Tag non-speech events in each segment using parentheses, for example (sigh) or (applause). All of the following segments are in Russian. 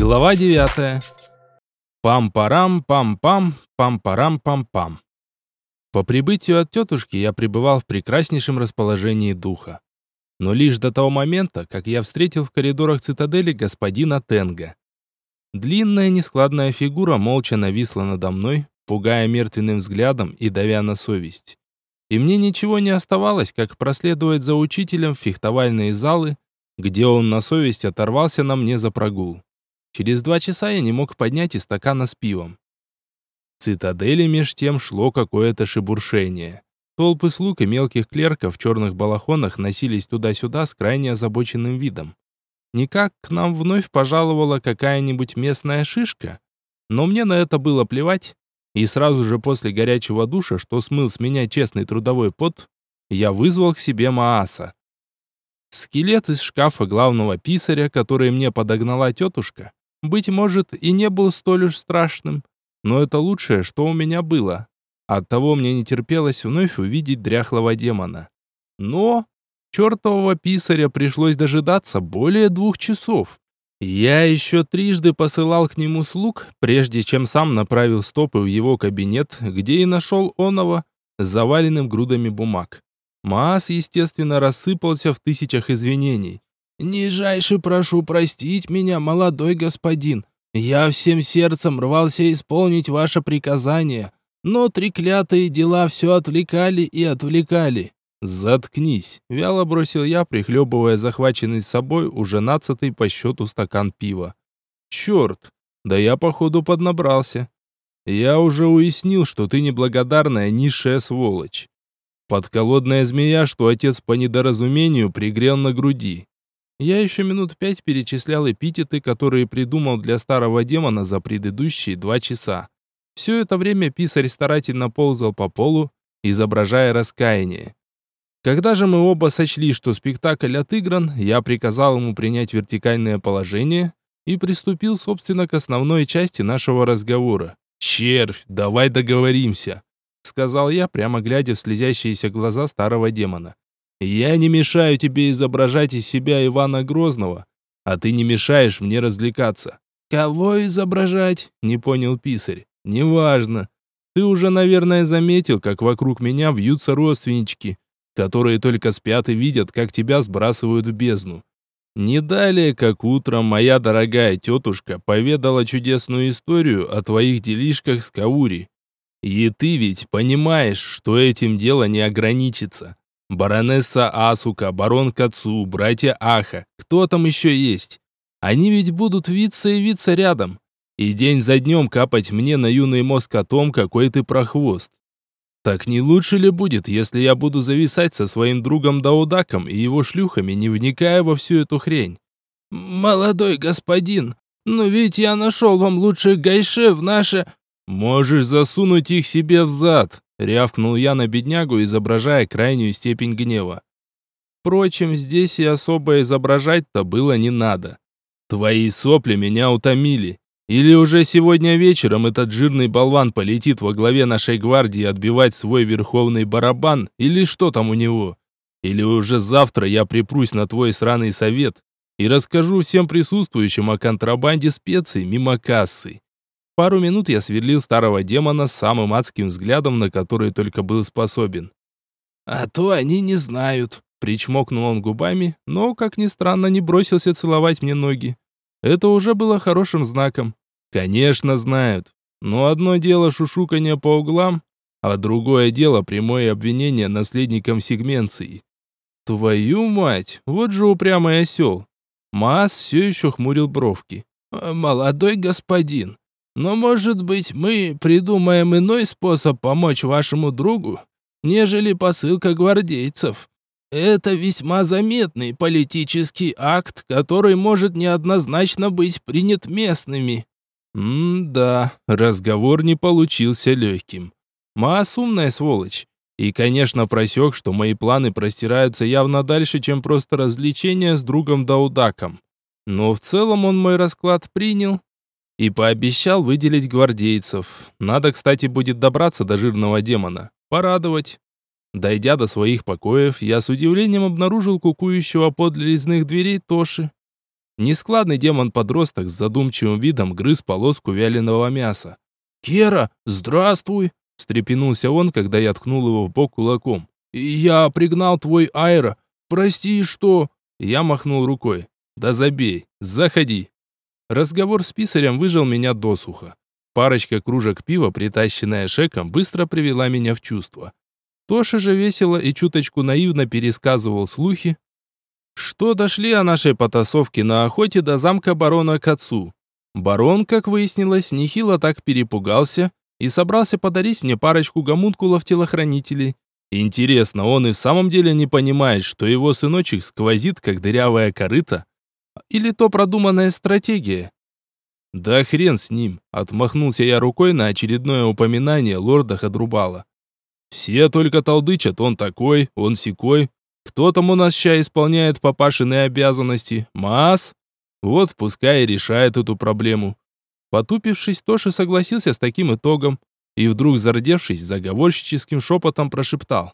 Глава 9. Пам-парам, пам-пам, пам-парам, пам-пам. По прибытию от тетушки я пребывал в прекраснейшем расположении духа. Но лишь до того момента, как я встретил в коридорах цитадели господина Тенга. Длинная нескладная фигура молча нависла надо мной, пугая мертвенным взглядом и давя на совесть. И мне ничего не оставалось, как проследовать за учителем в фехтовальные залы, где он на совесть оторвался на мне за прогул. Через два часа я не мог поднять и стакана с пивом. В цитадели меж тем шло какое-то шебуршение. Толпы слуг и мелких клерков в черных балахонах носились туда-сюда с крайне озабоченным видом. Никак к нам вновь пожаловала какая-нибудь местная шишка, но мне на это было плевать, и сразу же после горячего душа, что смыл с меня честный трудовой пот, я вызвал к себе Мааса. Скелет из шкафа главного писаря, который мне подогнала тетушка, быть может, и не был столь уж страшным, но это лучшее, что у меня было. Оттого мне не терпелось вновь увидеть дряхлого демона. Но чертового писаря пришлось дожидаться более двух часов. Я еще трижды посылал к нему слуг, прежде чем сам направил стопы в его кабинет, где и нашел оного, заваленным грудами бумаг. Маас, естественно, рассыпался в тысячах извинений. «Нижайше прошу простить меня, молодой господин. Я всем сердцем рвался исполнить ваше приказание, но треклятые дела все отвлекали и отвлекали». «Заткнись!» — вяло бросил я, прихлебывая захваченный с собой уже нацатый по счету стакан пива. «Черт! Да я, походу, поднабрался. Я уже уяснил, что ты неблагодарная низшая сволочь. Подколодная змея, что отец по недоразумению пригрел на груди. Я еще минут пять перечислял эпитеты, которые придумал для старого демона за предыдущие два часа. Все это время писарь старательно ползал по полу, изображая раскаяние. Когда же мы оба сочли, что спектакль отыгран, я приказал ему принять вертикальное положение и приступил, собственно, к основной части нашего разговора. «Червь, давай договоримся», — сказал я, прямо глядя в слезящиеся глаза старого демона. Я не мешаю тебе изображать из себя Ивана Грозного, а ты не мешаешь мне развлекаться. Кого изображать? Не понял писарь. Неважно. Ты уже, наверное, заметил, как вокруг меня вьются родственнички, которые только спят и видят, как тебя сбрасывают в бездну. Не далее, как утром моя дорогая тетушка поведала чудесную историю о твоих делишках с Каури. И ты ведь понимаешь, что этим дело не ограничится. Баронесса Асука, барон Кацу, братья Аха, кто там еще есть? Они ведь будут виться и виться рядом. И день за днем капать мне на юный мозг о том, какой ты прохвост. Так не лучше ли будет, если я буду зависать со своим другом Даудаком и его шлюхами, не вникая во всю эту хрень? Молодой господин, но ведь я нашел вам лучших гайше в наше... Можешь засунуть их себе в зад, Рявкнул я на беднягу, изображая крайнюю степень гнева. Впрочем, здесь и особо изображать-то было не надо. Твои сопли меня утомили. Или уже сегодня вечером этот жирный болван полетит во главе нашей гвардии отбивать свой верховный барабан, или что там у него? Или уже завтра я припрусь на твой сраный совет и расскажу всем присутствующим о контрабанде специй мимо кассы. Пару минут я сверлил старого демона самым адским взглядом, на который только был способен. «А то они не знают», — причмокнул он губами, но, как ни странно, не бросился целовать мне ноги. Это уже было хорошим знаком. Конечно, знают. Но одно дело шушуканье по углам, а другое дело прямое обвинение наследникам сегменции. Твою мать, вот же упрямый осел. Маас все еще хмурил бровки. «Молодой господин, но, может быть, мы придумаем иной способ помочь вашему другу, нежели посылка гвардейцев. Это весьма заметный политический акт, который может неоднозначно быть принят местными. М-да, разговор не получился легким. Маас умная сволочь. И, конечно, просек, что мои планы простираются явно дальше, чем просто развлечение с другом Даудаком. Но в целом он мой расклад принял и пообещал выделить гвардейцев. Надо, кстати, будет добраться до жирного демона. Порадовать. Дойдя до своих покоев, я с удивлением обнаружил кукующего подле резных дверей Тоши. Нескладный демон-подросток с задумчивым видом грыз полоску вяленого мяса. «Кера, здравствуй!» – встрепенулся он, когда я ткнул его в бок кулаком. «Я пригнал твой аэро. Прости, что...» Я махнул рукой. «Да забей, заходи». Разговор с писарем выжил меня досуха. Парочка кружек пива, притащенная шеком, быстро привела меня в чувство. Тоша же весело и чуточку наивно пересказывал слухи, что дошли о нашей потасовке на охоте до замка барона к отцу. Барон, как выяснилось, нехило так перепугался и собрался подарить мне парочку гомункулов-телохранителей. Интересно, он и в самом деле не понимает, что его сыночек сквозит, как дырявая корыта? Или то продуманная стратегия? Да хрен с ним, отмахнулся я рукой на очередное упоминание лорда Хадрубала. Все только толдычат, он такой, он сякой. Кто там у нас ща исполняет папашины обязанности? Мас? Вот пускай и решает эту проблему. Потупившись, Тоши согласился с таким итогом и вдруг, зардевшись, заговорщическим шепотом прошептал.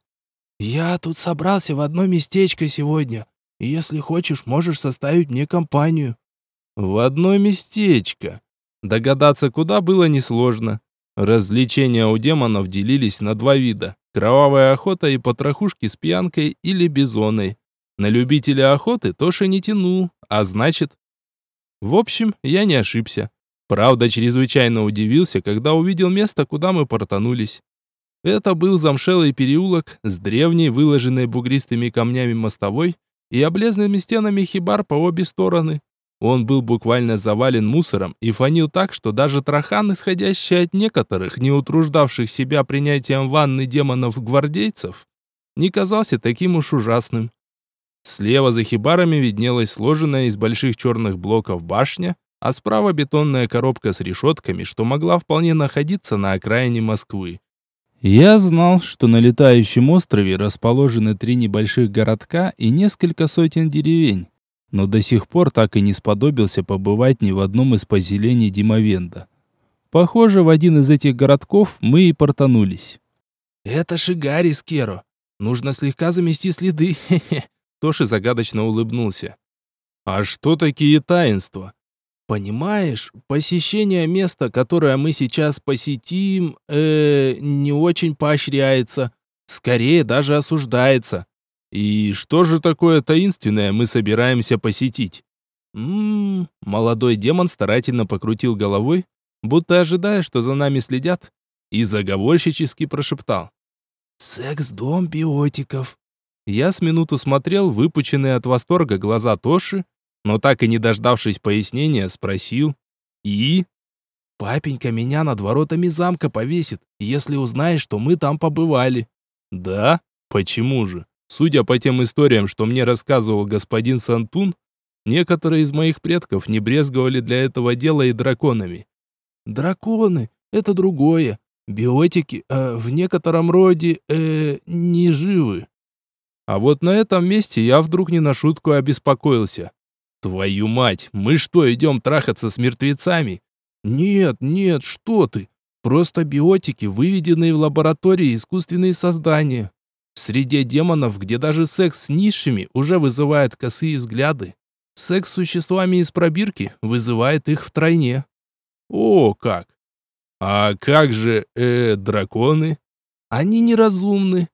«Я тут собрался в одно местечко сегодня, если хочешь, можешь составить мне компанию». В одно местечко. Догадаться, куда было несложно. Развлечения у демонов делились на два вида. Кровавая охота и потрохушки с пьянкой или бизоной. На любителя охоты Тоша не тянул, а значит... В общем, я не ошибся. Правда, чрезвычайно удивился, когда увидел место, куда мы портанулись. Это был замшелый переулок с древней, выложенной бугристыми камнями мостовой и облезлыми стенами хибар по обе стороны. Он был буквально завален мусором и фонил так, что даже трахан, исходящий от некоторых, не утруждавших себя принятием ванны демонов-гвардейцев, не казался таким уж ужасным. Слева за хибарами виднелась сложенная из больших черных блоков башня, а справа бетонная коробка с решетками, что могла вполне находиться на окраине Москвы. Я знал, что на летающем острове расположены три небольших городка и несколько сотен деревень но до сих пор так и не сподобился побывать ни в одном из поселений Димовенда. Похоже, в один из этих городков мы и портанулись. «Это Шигари, Скеро. Нужно слегка замести следы, (laughs) хе-хе». Тоши загадочно улыбнулся. «А что такие таинства?» «Понимаешь, посещение места, которое мы сейчас посетим, э, не очень поощряется. Скорее даже осуждается. И что же такое таинственное мы собираемся посетить? Ммм, молодой демон старательно покрутил головой, будто ожидая, что за нами следят, и заговорщически прошептал. «Секс-дом биотиков». Я с минуту смотрел выпученные от восторга глаза Тоши, но так и не дождавшись пояснения, спросил. «И?» «Папенька меня над воротами замка повесит, если узнает, что мы там побывали». «Да? Почему же?» Судя по тем историям, что мне рассказывал господин Сантун, некоторые из моих предков не брезговали для этого дела и драконами. Драконы — это другое. Биотики э, в некотором роде э, не живы. А вот на этом месте я вдруг не на шутку обеспокоился. Твою мать, мы что, идем трахаться с мертвецами? Нет, нет, что ты. Просто биотики, выведенные в лаборатории искусственные создания. В среде демонов, где даже секс с низшими уже вызывает косые взгляды, секс с существами из пробирки вызывает их втройне. О, как! А как же, э, драконы? Они неразумны.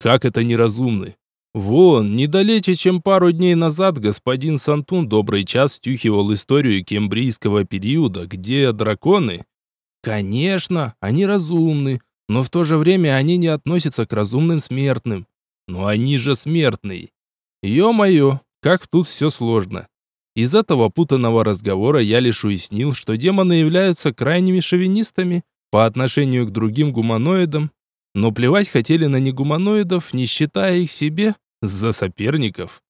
Как это неразумны? Вон, недалече, чем пару дней назад господин Сантун добрый час стюхивал историю кембрийского периода, где драконы... Конечно, они разумны, но в то же время они не относятся к разумным смертным. Но они же смертные. Ё-моё, как тут все сложно. Из этого путанного разговора я лишь уяснил, что демоны являются крайними шовинистами по отношению к другим гуманоидам, но плевать хотели на негуманоидов, не считая их себе за соперников.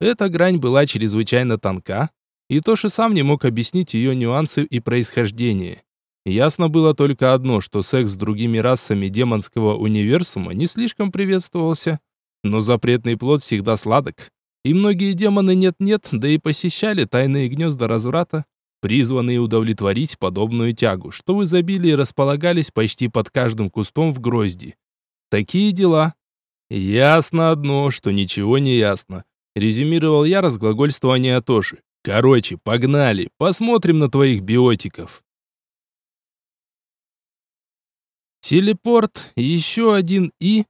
Эта грань была чрезвычайно тонка, и Тоши сам не мог объяснить ее нюансы и происхождение. Ясно было только одно, что секс с другими расами демонского универсума не слишком приветствовался. Но запретный плод всегда сладок. И многие демоны нет-нет, да и посещали тайные гнезда разврата, призванные удовлетворить подобную тягу, что в изобилии располагались почти под каждым кустом в грозди. Такие дела. Ясно одно, что ничего не ясно. Резюмировал я разглагольствование Атоши. Короче, погнали, посмотрим на твоих биотиков. Телепорт, еще один и...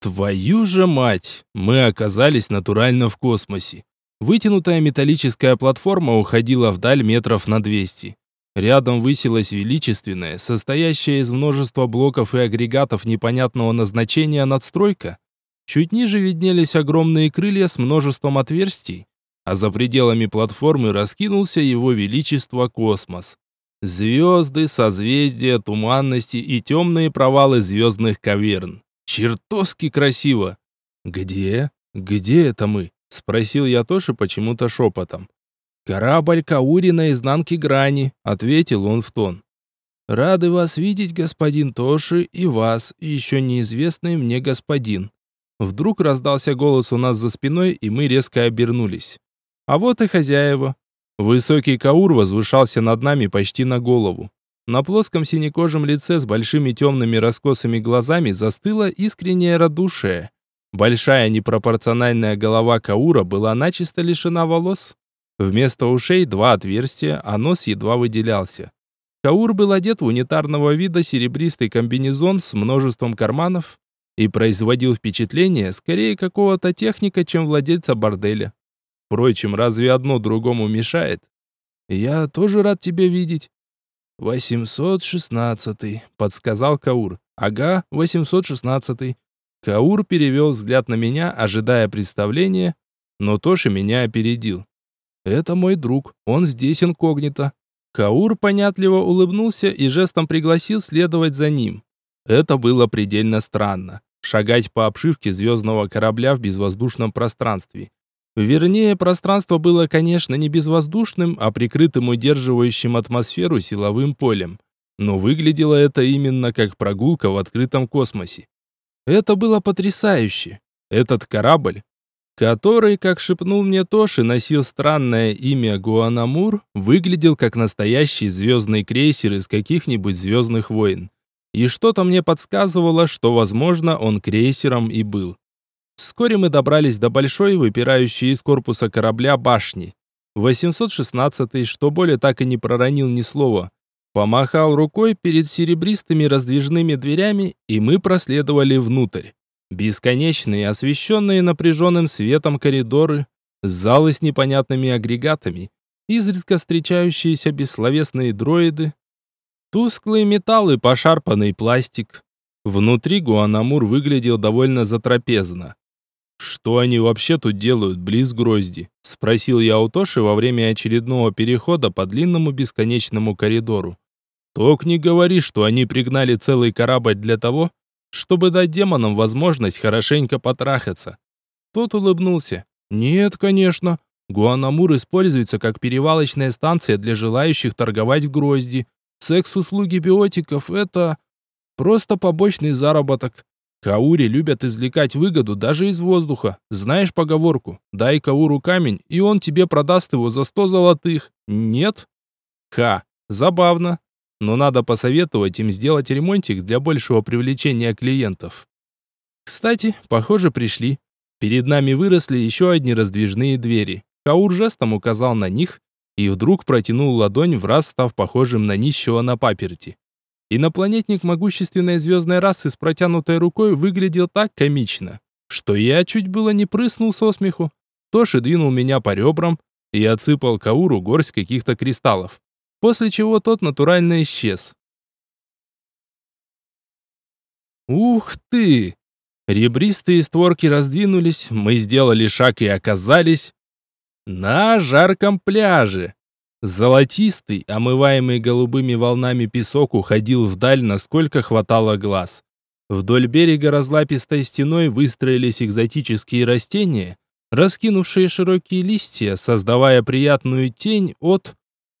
Твою же мать! Мы оказались натурально в космосе. Вытянутая металлическая платформа уходила вдаль метров на 200. Рядом высилась величественная, состоящая из множества блоков и агрегатов непонятного назначения надстройка. Чуть ниже виднелись огромные крылья с множеством отверстий, а за пределами платформы раскинулся его величество космос. Звезды, созвездия, туманности и темные провалы звездных каверн. Чертовски красиво. «Где? Где это мы?» — спросил я Тоши почему-то шепотом. «Корабль Каури на изнанке грани», — ответил он в тон. «Рады вас видеть, господин Тоши, и вас, еще неизвестный мне господин». Вдруг раздался голос у нас за спиной, и мы резко обернулись. А вот и хозяева. Высокий Каур возвышался над нами почти на голову. На плоском синекожем лице с большими темными раскосыми глазами застыло искреннее радушие. Большая непропорциональная голова Каура была начисто лишена волос. Вместо ушей два отверстия, а нос едва выделялся. Каур был одет в унитарного вида серебристый комбинезон с множеством карманов и производил впечатление скорее какого-то техника, чем владельца борделя. Впрочем, разве одно другому мешает? Я тоже рад тебя видеть. Восемьсот шестнадцатый, подсказал Каур. Ага, восемьсот шестнадцатый. Каур перевел взгляд на меня, ожидая представления, но Тоши меня опередил. Это мой друг, он здесь инкогнито. Каур понятливо улыбнулся и жестом пригласил следовать за ним. Это было предельно странно. Шагать по обшивке звездного корабля в безвоздушном пространстве. Вернее, пространство было, конечно, не безвоздушным, а прикрытым удерживающим атмосферу силовым полем. Но выглядело это именно как прогулка в открытом космосе. Это было потрясающе. Этот корабль, который, как шепнул мне Тоши, носил странное имя Гуанамур, выглядел как настоящий звездный крейсер из каких-нибудь звездных войн. И что-то мне подсказывало, что, возможно, он крейсером и был. Вскоре мы добрались до большой, выпирающей из корпуса корабля башни. 816-й, что более так и не проронил ни слова, помахал рукой перед серебристыми раздвижными дверями, и мы проследовали внутрь. Бесконечные, освещенные напряженным светом коридоры, залы с непонятными агрегатами, изредка встречающиеся бессловесные дроиды, тусклый металл и пошарпанный пластик. Внутри Гуанамур выглядел довольно затрапезно. «Что они вообще тут делают близ грозди?» — спросил я у Тоши во время очередного перехода по длинному бесконечному коридору. «Ток не говори, что они пригнали целый корабль для того, чтобы дать демонам возможность хорошенько потрахаться». Тот улыбнулся. «Нет, конечно. Гуанамур используется как перевалочная станция для желающих торговать в грозди. Секс-услуги биотиков — это просто побочный заработок. Каури любят извлекать выгоду даже из воздуха. Знаешь поговорку? Дай Кауру камень, и он тебе продаст его за сто золотых. Нет? Ха, забавно. Но надо посоветовать им сделать ремонтик для большего привлечения клиентов. Кстати, похоже, пришли. Перед нами выросли еще одни раздвижные двери. Каур жестом указал на них и вдруг протянул ладонь, в раз став похожим на нищего на паперти. Инопланетник могущественной звездной расы с протянутой рукой выглядел так комично, что я чуть было не прыснул со смеху. Тоши двинул меня по ребрам и отсыпал Кауру горсть каких-то кристаллов, после чего тот натурально исчез. Ух ты! Ребристые створки раздвинулись, мы сделали шаг и оказались на жарком пляже. Золотистый, омываемый голубыми волнами песок уходил вдаль, насколько хватало глаз. Вдоль берега разлапистой стеной выстроились экзотические растения, раскинувшие широкие листья, создавая приятную тень от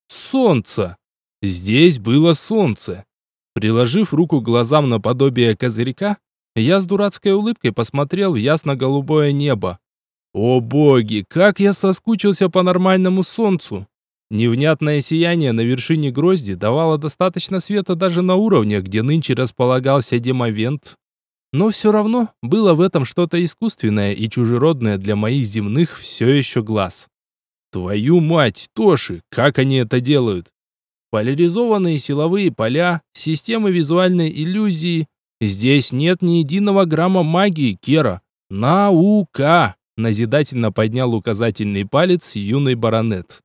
солнца. Здесь было солнце. Приложив руку к глазам наподобие козырька, я с дурацкой улыбкой посмотрел в ясно-голубое небо. О боги, как я соскучился по нормальному солнцу! Невнятное сияние на вершине грозди давало достаточно света даже на уровнях, где нынче располагался демовент. Но все равно было в этом что-то искусственное и чужеродное для моих земных все еще глаз. Твою мать, Тоши, как они это делают? Поляризованные силовые поля, системы визуальной иллюзии. Здесь нет ни единого грамма магии, Кера. Наука! Назидательно поднял указательный палец юный баронет.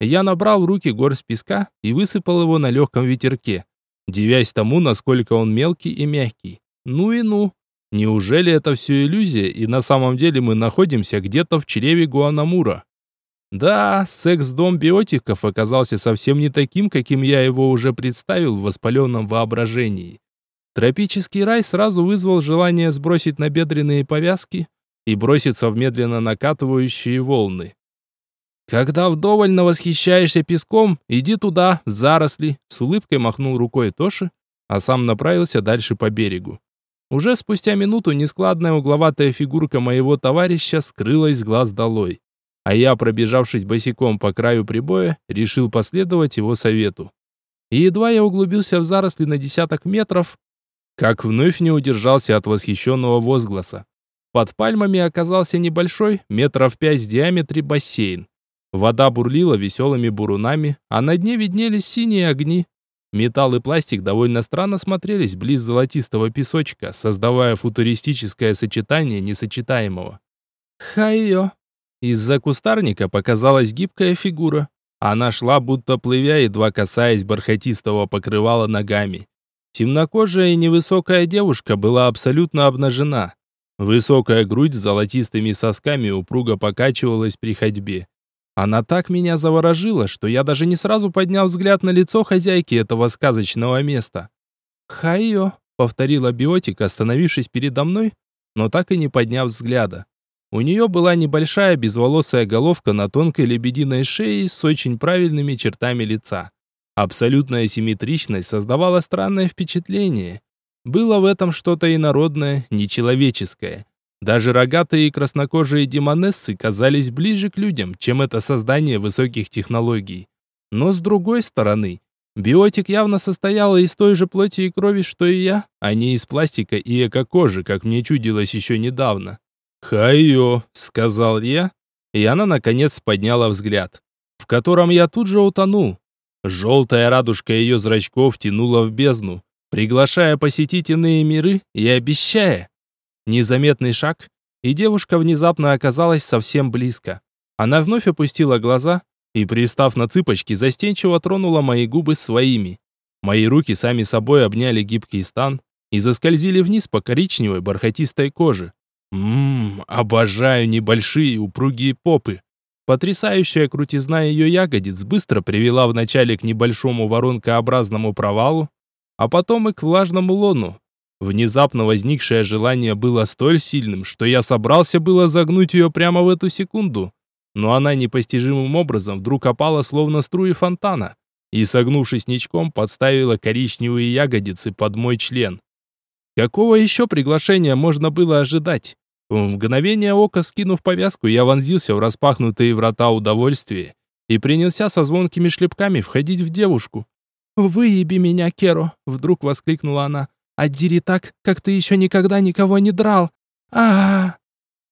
Я набрал в руки горсть песка и высыпал его на легком ветерке, девясь тому, насколько он мелкий и мягкий. Ну и ну. Неужели это все иллюзия, и на самом деле мы находимся где-то в чреве Гуанамура? Да, секс-дом биотиков оказался совсем не таким, каким я его уже представил в воспаленном воображении. Тропический рай сразу вызвал желание сбросить набедренные повязки и броситься в медленно накатывающие волны. «Когда вдоволь навосхищаешься песком, иди туда, в заросли», с улыбкой махнул рукой Тоши, а сам направился дальше по берегу. Уже спустя минуту нескладная угловатая фигурка моего товарища скрылась с глаз долой, а я, пробежавшись босиком по краю прибоя, решил последовать его совету. И едва я углубился в заросли на десяток метров, как вновь не удержался от восхищенного возгласа. Под пальмами оказался небольшой, метров пять в диаметре бассейн. Вода бурлила веселыми бурунами, а на дне виднелись синие огни. Металл и пластик довольно странно смотрелись близ золотистого песочка, создавая футуристическое сочетание несочетаемого. Хайо! Из-за кустарника показалась гибкая фигура. Она шла, будто плывя, едва касаясь бархатистого покрывала ногами. Темнокожая и невысокая девушка была абсолютно обнажена. Высокая грудь с золотистыми сосками упруго покачивалась при ходьбе. Она так меня заворожила, что я даже не сразу поднял взгляд на лицо хозяйки этого сказочного места. «Хайо», — повторила биотик, остановившись передо мной, но так и не подняв взгляда. У нее была небольшая безволосая головка на тонкой лебединой шее с очень правильными чертами лица. Абсолютная симметричность создавала странное впечатление. Было в этом что-то инородное, нечеловеческое. Даже рогатые и краснокожие демонессы казались ближе к людям, чем это создание высоких технологий. Но с другой стороны, биотик явно состояла из той же плоти и крови, что и я, а не из пластика и эко-кожи, как мне чудилось еще недавно. «Хайо», — сказал я, и она, наконец, подняла взгляд, в котором я тут же утонул. Желтая радужка ее зрачков тянула в бездну, приглашая посетить иные миры и обещая, Незаметный шаг, и девушка внезапно оказалась совсем близко. Она вновь опустила глаза и, пристав на цыпочки, застенчиво тронула мои губы своими. Мои руки сами собой обняли гибкий стан и заскользили вниз по коричневой бархатистой коже. Ммм, обожаю небольшие упругие попы. Потрясающая крутизна ее ягодиц быстро привела вначале к небольшому воронкообразному провалу, а потом и к влажному лону, Внезапно возникшее желание было столь сильным, что я собрался было загнуть ее прямо в эту секунду. Но она непостижимым образом вдруг опала словно струи фонтана и, согнувшись ничком, подставила коричневые ягодицы под мой член. Какого еще приглашения можно было ожидать? В мгновение ока, скинув повязку, я вонзился в распахнутые врата удовольствия и принялся со звонкими шлепками входить в девушку. «Выеби меня, Керо!» — вдруг воскликнула она. Отдери так, как ты еще никогда никого не драл. а а, -а.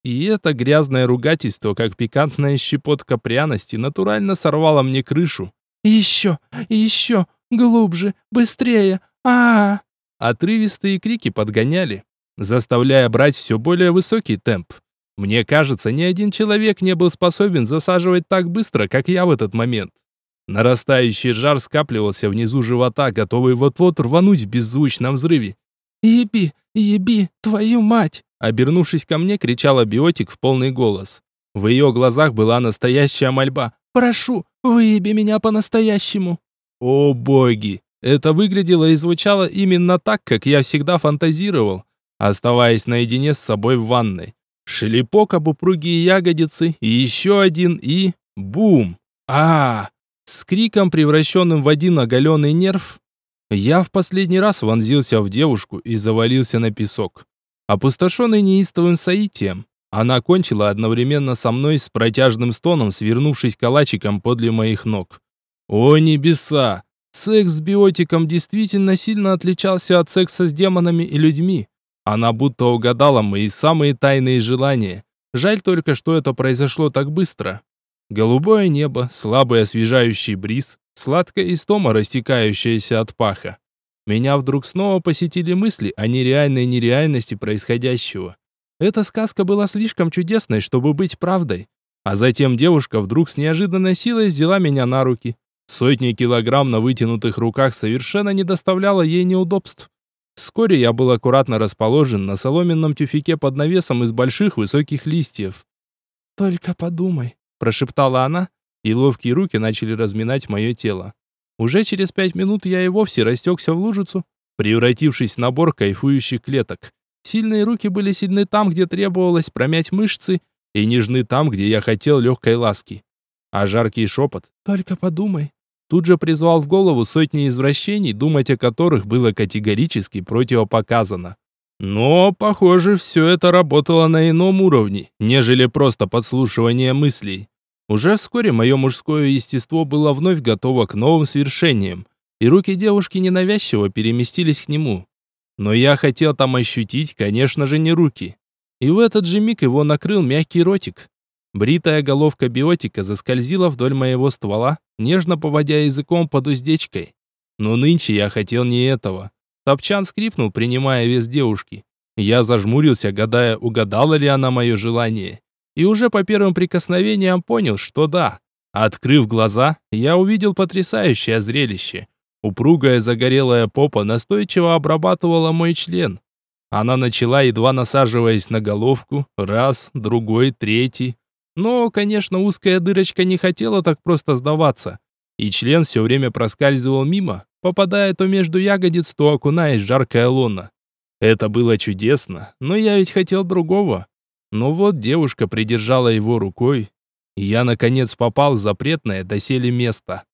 И это грязное ругательство, как пикантная щепотка пряности, натурально сорвало мне крышу. «Еще! Еще! Глубже! Быстрее! а а, -а. Отрывистые крики подгоняли, заставляя брать все более высокий темп. Мне кажется, ни один человек не был способен засаживать так быстро, как я в этот момент. Нарастающий жар скапливался внизу живота, готовый вот-вот рвануть в беззвучном взрыве. «Еби, еби, твою мать!» Обернувшись ко мне, кричала биотик в полный голос. В ее глазах была настоящая мольба. «Прошу, выеби меня по-настоящему!» О боги! Это выглядело и звучало именно так, как я всегда фантазировал, оставаясь наедине с собой в ванной. Шлепок об упругие ягодицы, и еще один, и... Бум! а, -а, -а с криком, превращенным в один оголенный нерв, я в последний раз вонзился в девушку и завалился на песок. Опустошенный неистовым соитием, она кончила одновременно со мной с протяжным стоном, свернувшись калачиком подле моих ног. О небеса! Секс с биотиком действительно сильно отличался от секса с демонами и людьми. Она будто угадала мои самые тайные желания. Жаль только, что это произошло так быстро. Голубое небо, слабый освежающий бриз, сладкая истома, растекающаяся от паха. Меня вдруг снова посетили мысли о нереальной нереальности происходящего. Эта сказка была слишком чудесной, чтобы быть правдой. А затем девушка вдруг с неожиданной силой взяла меня на руки. Сотни килограмм на вытянутых руках совершенно не доставляло ей неудобств. Вскоре я был аккуратно расположен на соломенном тюфике под навесом из больших высоких листьев. «Только подумай», – прошептала она, и ловкие руки начали разминать мое тело. Уже через пять минут я и вовсе растекся в лужицу, превратившись в набор кайфующих клеток. Сильные руки были сильны там, где требовалось промять мышцы, и нежны там, где я хотел легкой ласки. А жаркий шепот «Только подумай» тут же призвал в голову сотни извращений, думать о которых было категорически противопоказано. Но, похоже, все это работало на ином уровне, нежели просто подслушивание мыслей. Уже вскоре мое мужское естество было вновь готово к новым свершениям, и руки девушки ненавязчиво переместились к нему. Но я хотел там ощутить, конечно же, не руки. И в этот же миг его накрыл мягкий ротик. Бритая головка биотика заскользила вдоль моего ствола, нежно поводя языком под уздечкой. Но нынче я хотел не этого. Топчан скрипнул, принимая вес девушки. Я зажмурился, гадая, угадала ли она мое желание и уже по первым прикосновениям понял, что да. Открыв глаза, я увидел потрясающее зрелище. Упругая загорелая попа настойчиво обрабатывала мой член. Она начала, едва насаживаясь на головку, раз, другой, третий. Но, конечно, узкая дырочка не хотела так просто сдаваться. И член все время проскальзывал мимо, попадая то между ягодиц, то окунаясь в жаркое лоно. Это было чудесно, но я ведь хотел другого. Но вот девушка придержала его рукой, и я, наконец, попал в запретное доселе место.